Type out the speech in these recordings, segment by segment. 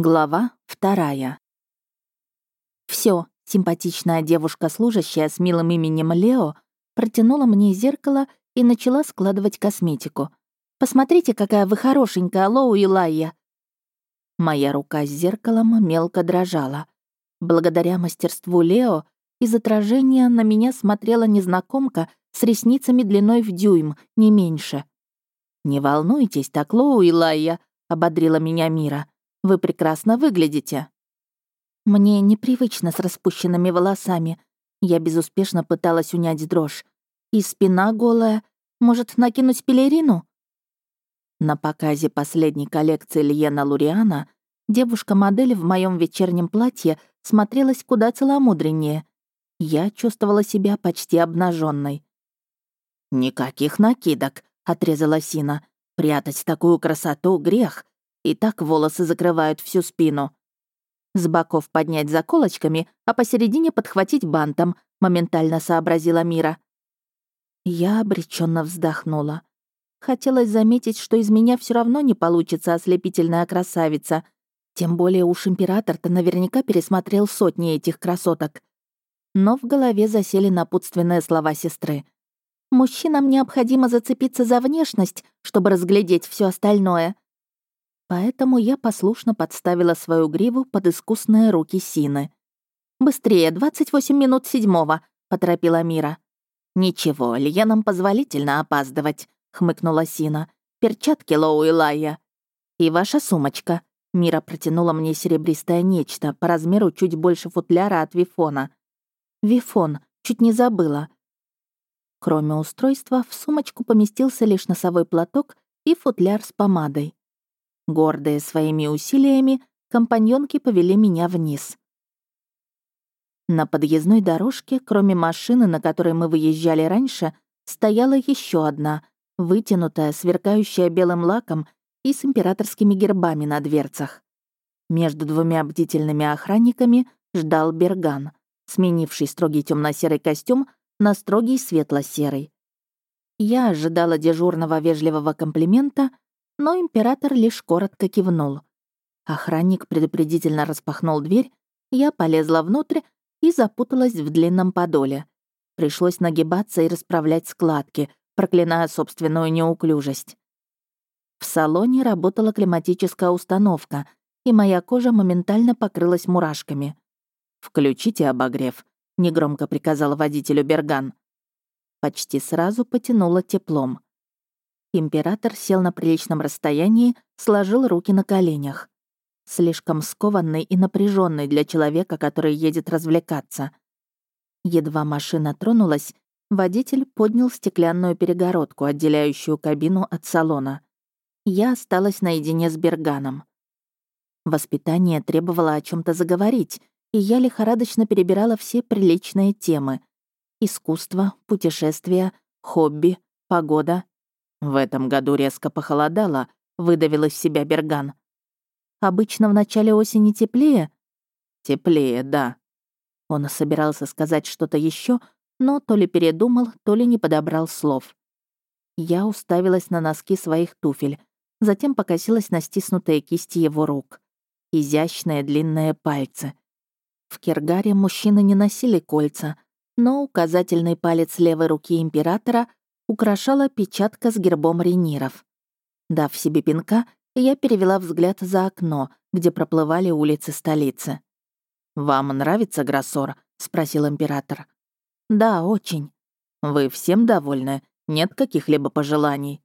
Глава вторая. Все, симпатичная девушка-служащая с милым именем Лео протянула мне зеркало и начала складывать косметику. «Посмотрите, какая вы хорошенькая, Лоу и Лайя!» Моя рука с зеркалом мелко дрожала. Благодаря мастерству Лео из отражения на меня смотрела незнакомка с ресницами длиной в дюйм, не меньше. «Не волнуйтесь так, Лоу и Лайя», — ободрила меня Мира. Вы прекрасно выглядите». Мне непривычно с распущенными волосами. Я безуспешно пыталась унять дрожь. И спина голая. Может, накинуть пелерину? На показе последней коллекции Льена Луриана девушка-модель в моем вечернем платье смотрелась куда целомудреннее. Я чувствовала себя почти обнаженной. «Никаких накидок», — отрезала Сина. «Прятать такую красоту — грех. И так волосы закрывают всю спину. С боков поднять заколочками, а посередине подхватить бантом, моментально сообразила Мира. Я обреченно вздохнула. Хотелось заметить, что из меня все равно не получится ослепительная красавица. Тем более уж император-то наверняка пересмотрел сотни этих красоток. Но в голове засели напутственные слова сестры. «Мужчинам необходимо зацепиться за внешность, чтобы разглядеть все остальное. Поэтому я послушно подставила свою гриву под искусные руки Сины. «Быстрее, 28 минут седьмого», — поторопила Мира. «Ничего, Льенам позволительно опаздывать», — хмыкнула Сина. «Перчатки Лоу и Лая. И ваша сумочка». Мира протянула мне серебристое нечто, по размеру чуть больше футляра от Вифона. «Вифон, чуть не забыла». Кроме устройства, в сумочку поместился лишь носовой платок и футляр с помадой. Гордые своими усилиями, компаньонки повели меня вниз. На подъездной дорожке, кроме машины, на которой мы выезжали раньше, стояла еще одна, вытянутая, сверкающая белым лаком и с императорскими гербами на дверцах. Между двумя бдительными охранниками ждал Берган, сменивший строгий темно серый костюм на строгий светло-серый. Я ожидала дежурного вежливого комплимента, но император лишь коротко кивнул. Охранник предупредительно распахнул дверь, я полезла внутрь и запуталась в длинном подоле. Пришлось нагибаться и расправлять складки, проклиная собственную неуклюжесть. В салоне работала климатическая установка, и моя кожа моментально покрылась мурашками. «Включите обогрев», — негромко приказал водителю Берган. Почти сразу потянуло теплом. Император сел на приличном расстоянии, сложил руки на коленях. Слишком скованный и напряженный для человека, который едет развлекаться. Едва машина тронулась, водитель поднял стеклянную перегородку, отделяющую кабину от салона. Я осталась наедине с Берганом. Воспитание требовало о чем то заговорить, и я лихорадочно перебирала все приличные темы. Искусство, путешествия, хобби, погода в этом году резко похолодало, выдавил из себя Берган. Обычно в начале осени теплее? Теплее, да. Он собирался сказать что-то еще, но то ли передумал, то ли не подобрал слов. Я уставилась на носки своих туфель, затем покосилась на стиснутые кисти его рук. Изящные длинные пальцы. В Кергаре мужчины не носили кольца, но указательный палец левой руки императора украшала печатка с гербом рениров. Дав себе пинка, я перевела взгляд за окно, где проплывали улицы столицы. «Вам нравится Гроссор?» — спросил император. «Да, очень. Вы всем довольны? Нет каких-либо пожеланий?»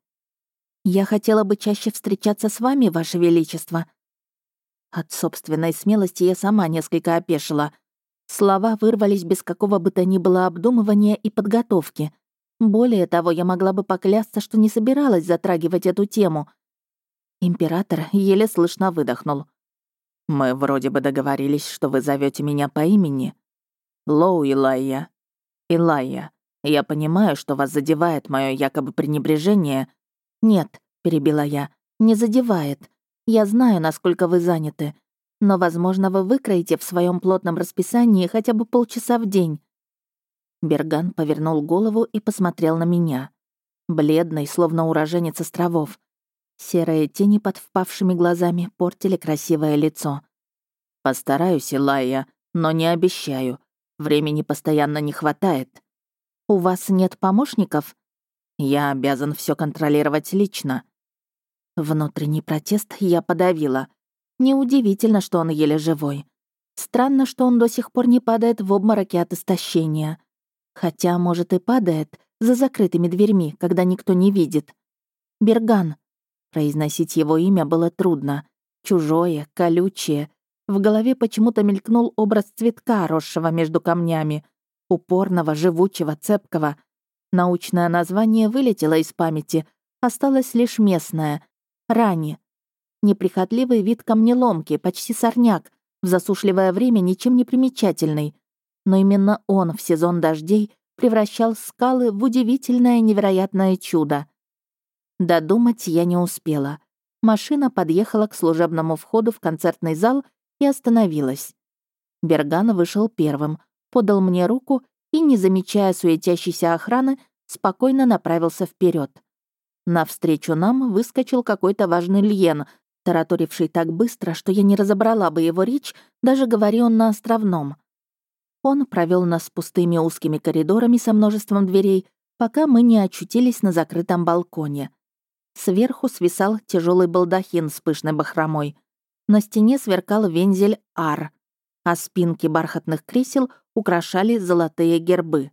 «Я хотела бы чаще встречаться с вами, Ваше Величество». От собственной смелости я сама несколько опешила. Слова вырвались без какого бы то ни было обдумывания и подготовки. Более того, я могла бы поклясться, что не собиралась затрагивать эту тему. Император еле слышно выдохнул. «Мы вроде бы договорились, что вы зовете меня по имени. Лоу Илайя. Илайя, я понимаю, что вас задевает мое якобы пренебрежение». «Нет», — перебила я, — «не задевает. Я знаю, насколько вы заняты. Но, возможно, вы выкроете в своем плотном расписании хотя бы полчаса в день. Берган повернул голову и посмотрел на меня. Бледный, словно уроженец островов. Серые тени под впавшими глазами портили красивое лицо. «Постараюсь, Илайя, но не обещаю. Времени постоянно не хватает». «У вас нет помощников?» «Я обязан все контролировать лично». Внутренний протест я подавила. Неудивительно, что он еле живой. Странно, что он до сих пор не падает в обмороке от истощения. Хотя, может, и падает за закрытыми дверьми, когда никто не видит. Берган. Произносить его имя было трудно. Чужое, колючее. В голове почему-то мелькнул образ цветка, росшего между камнями. Упорного, живучего, цепкого. Научное название вылетело из памяти. Осталось лишь местное. Рани. Неприхотливый вид камнеломки, почти сорняк, в засушливое время ничем не примечательный. Но именно он в сезон дождей превращал скалы в удивительное невероятное чудо. Додумать я не успела. Машина подъехала к служебному входу в концертный зал и остановилась. Берган вышел первым, подал мне руку и, не замечая суетящейся охраны, спокойно направился вперед. Навстречу нам выскочил какой-то важный льен, тараторивший так быстро, что я не разобрала бы его речь, даже говори он на островном. Он провел нас пустыми узкими коридорами со множеством дверей, пока мы не очутились на закрытом балконе. Сверху свисал тяжелый балдахин с пышной бахромой. На стене сверкал вензель ар, а спинки бархатных кресел украшали золотые гербы.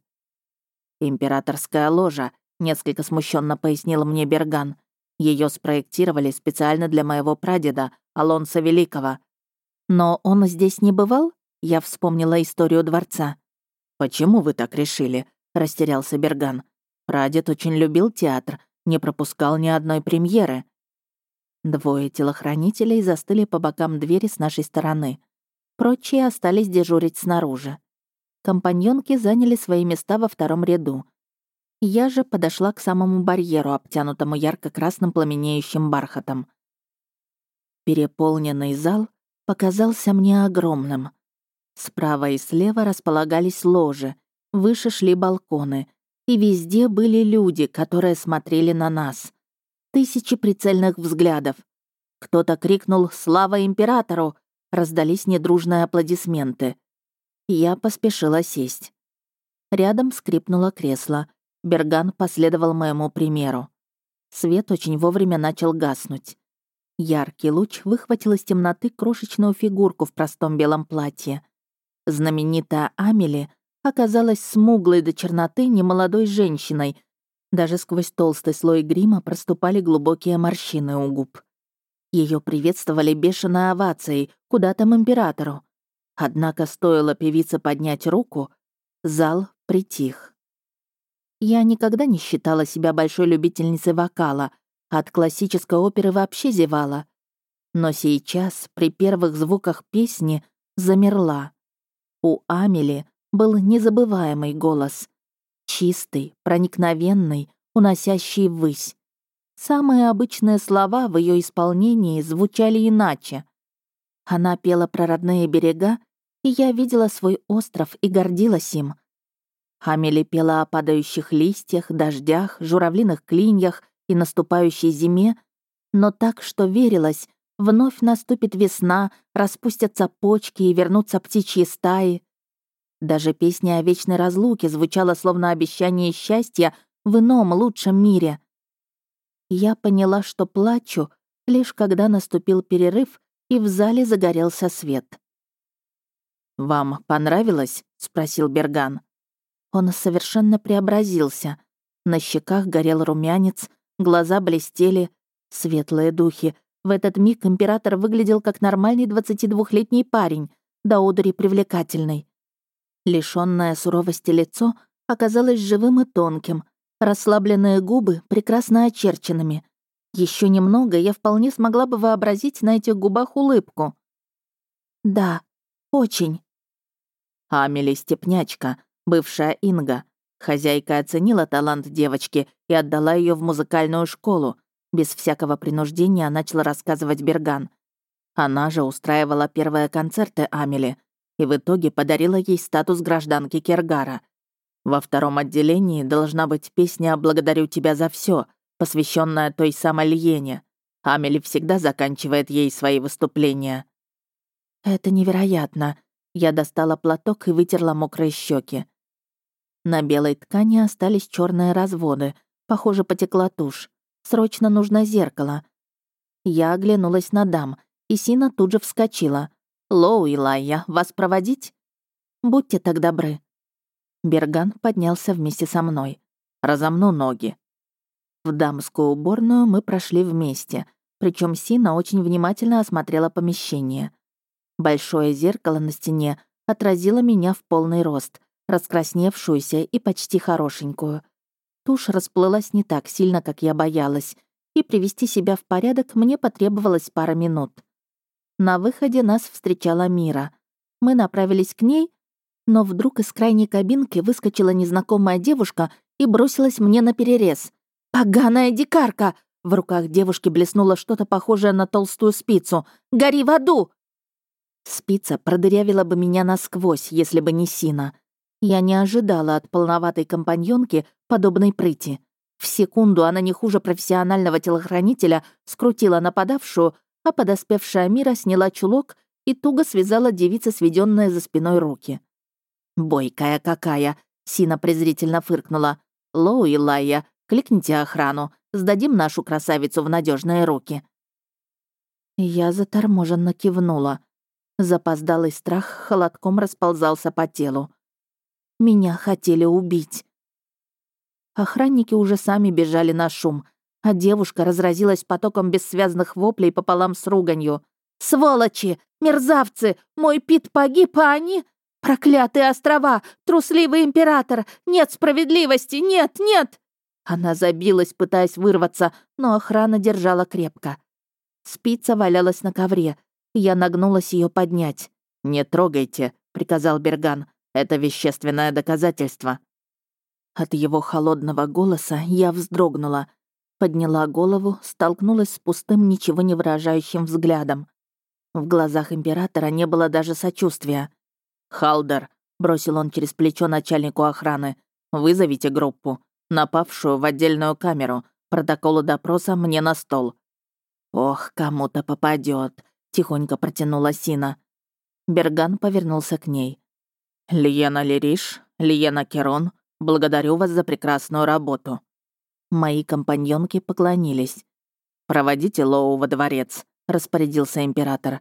«Императорская ложа», — несколько смущенно пояснил мне Берган. Ее спроектировали специально для моего прадеда, Алонса Великого. Но он здесь не бывал? Я вспомнила историю дворца. «Почему вы так решили?» — растерялся Берган. «Прадед очень любил театр, не пропускал ни одной премьеры». Двое телохранителей застыли по бокам двери с нашей стороны. Прочие остались дежурить снаружи. Компаньонки заняли свои места во втором ряду. Я же подошла к самому барьеру, обтянутому ярко-красным пламенеющим бархатом. Переполненный зал показался мне огромным. Справа и слева располагались ложи, выше шли балконы, и везде были люди, которые смотрели на нас. Тысячи прицельных взглядов. Кто-то крикнул «Слава императору!» Раздались недружные аплодисменты. Я поспешила сесть. Рядом скрипнуло кресло. Берган последовал моему примеру. Свет очень вовремя начал гаснуть. Яркий луч выхватил из темноты крошечную фигурку в простом белом платье. Знаменитая Амели оказалась смуглой до черноты немолодой женщиной. Даже сквозь толстый слой грима проступали глубокие морщины у губ. Ее приветствовали бешеной овацией, куда там императору. Однако стоило певице поднять руку, зал притих. Я никогда не считала себя большой любительницей вокала, от классической оперы вообще зевала. Но сейчас, при первых звуках песни, замерла. У Амели был незабываемый голос. Чистый, проникновенный, уносящий ввысь. Самые обычные слова в ее исполнении звучали иначе. Она пела про родные берега, и я видела свой остров и гордилась им. Амели пела о падающих листьях, дождях, журавлиных клиньях и наступающей зиме, но так, что верилось, Вновь наступит весна, распустятся почки и вернутся птичьи стаи. Даже песня о вечной разлуке звучала словно обещание счастья в ином, лучшем мире. Я поняла, что плачу, лишь когда наступил перерыв, и в зале загорелся свет. «Вам понравилось?» — спросил Берган. Он совершенно преобразился. На щеках горел румянец, глаза блестели. Светлые духи, в этот миг император выглядел как нормальный 22-летний парень, до одури привлекательный. Лишённое суровости лицо оказалось живым и тонким, расслабленные губы прекрасно очерченными. Еще немного я вполне смогла бы вообразить на этих губах улыбку. «Да, очень». Амели Степнячка, бывшая Инга. Хозяйка оценила талант девочки и отдала ее в музыкальную школу, без всякого принуждения начал рассказывать Берган. Она же устраивала первые концерты Амели и в итоге подарила ей статус гражданки Кергара. Во втором отделении должна быть песня «Благодарю тебя за все, посвященная той самой Льене. Амели всегда заканчивает ей свои выступления. Это невероятно. Я достала платок и вытерла мокрые щеки. На белой ткани остались черные разводы. Похоже, потекла тушь. Срочно нужно зеркало. Я оглянулась на дам, и Сина тут же вскочила. «Лоу и Лайя, вас проводить?» «Будьте так добры». Берган поднялся вместе со мной. «Разомну ноги». В дамскую уборную мы прошли вместе, причем Сина очень внимательно осмотрела помещение. Большое зеркало на стене отразило меня в полный рост, раскрасневшуюся и почти хорошенькую. Тушь расплылась не так сильно, как я боялась, и привести себя в порядок мне потребовалось пара минут. На выходе нас встречала Мира. Мы направились к ней, но вдруг из крайней кабинки выскочила незнакомая девушка и бросилась мне на перерез. «Поганая дикарка!» В руках девушки блеснуло что-то похожее на толстую спицу. «Гори в аду!» Спица продырявила бы меня насквозь, если бы не Сина. Я не ожидала от полноватой компаньонки подобной прыти. В секунду она не хуже профессионального телохранителя скрутила нападавшую, а подоспевшая Мира сняла чулок и туго связала девица, сведенная за спиной руки. «Бойкая какая!» — Сина презрительно фыркнула. «Лоу и Лайя, кликните охрану, сдадим нашу красавицу в надежные руки». Я заторможенно кивнула. Запоздалый страх холодком расползался по телу. Меня хотели убить. Охранники уже сами бежали на шум, а девушка разразилась потоком бессвязных воплей пополам с руганью. «Сволочи! Мерзавцы! Мой Пит погиб, а они...» «Проклятые острова! Трусливый император! Нет справедливости! Нет, нет!» Она забилась, пытаясь вырваться, но охрана держала крепко. Спица валялась на ковре. Я нагнулась ее поднять. «Не трогайте», — приказал Берган. «Это вещественное доказательство». От его холодного голоса я вздрогнула. Подняла голову, столкнулась с пустым, ничего не выражающим взглядом. В глазах императора не было даже сочувствия. «Халдер», — бросил он через плечо начальнику охраны, «вызовите группу, напавшую в отдельную камеру. Протоколы допроса мне на стол». «Ох, кому-то попадет, тихонько протянула Сина. Берган повернулся к ней. «Лиена Лериш, Лиена Керон, благодарю вас за прекрасную работу». Мои компаньонки поклонились. «Проводите Лоу во дворец», — распорядился император.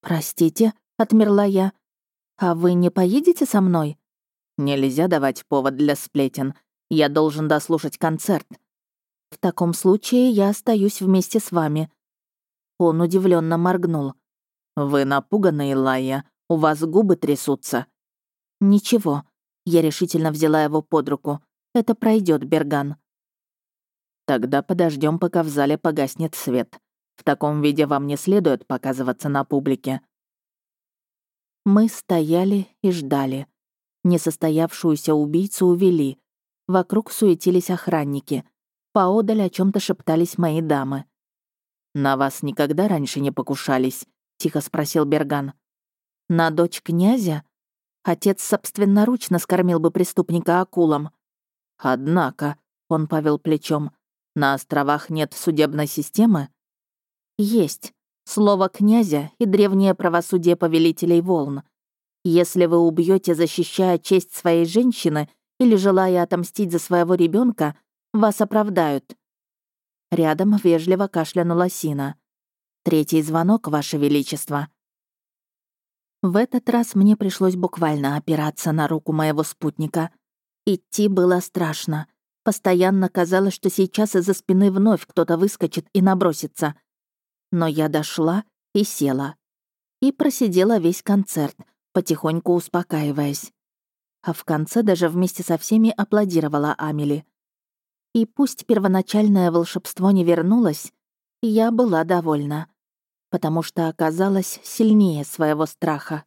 «Простите», — отмерла я. «А вы не поедете со мной?» «Нельзя давать повод для сплетен. Я должен дослушать концерт». «В таком случае я остаюсь вместе с вами». Он удивленно моргнул. «Вы напуганы, Илайя. У вас губы трясутся». «Ничего». Я решительно взяла его под руку. «Это пройдет, Берган». «Тогда подождем, пока в зале погаснет свет. В таком виде вам не следует показываться на публике». Мы стояли и ждали. Несостоявшуюся убийцу увели. Вокруг суетились охранники. Поодаль о чем то шептались мои дамы. «На вас никогда раньше не покушались?» — тихо спросил Берган. «На дочь князя? Отец собственноручно скормил бы преступника акулам». «Однако», — он повел плечом, — «на островах нет судебной системы?» «Есть. Слово князя и древнее правосудие повелителей волн. Если вы убьете, защищая честь своей женщины или желая отомстить за своего ребенка, вас оправдают». Рядом вежливо кашлянула Сина. «Третий звонок, Ваше Величество». В этот раз мне пришлось буквально опираться на руку моего спутника. Идти было страшно. Постоянно казалось, что сейчас из-за спины вновь кто-то выскочит и набросится — но я дошла и села. И просидела весь концерт, потихоньку успокаиваясь. А в конце даже вместе со всеми аплодировала Амели. И пусть первоначальное волшебство не вернулось, я была довольна, потому что оказалась сильнее своего страха.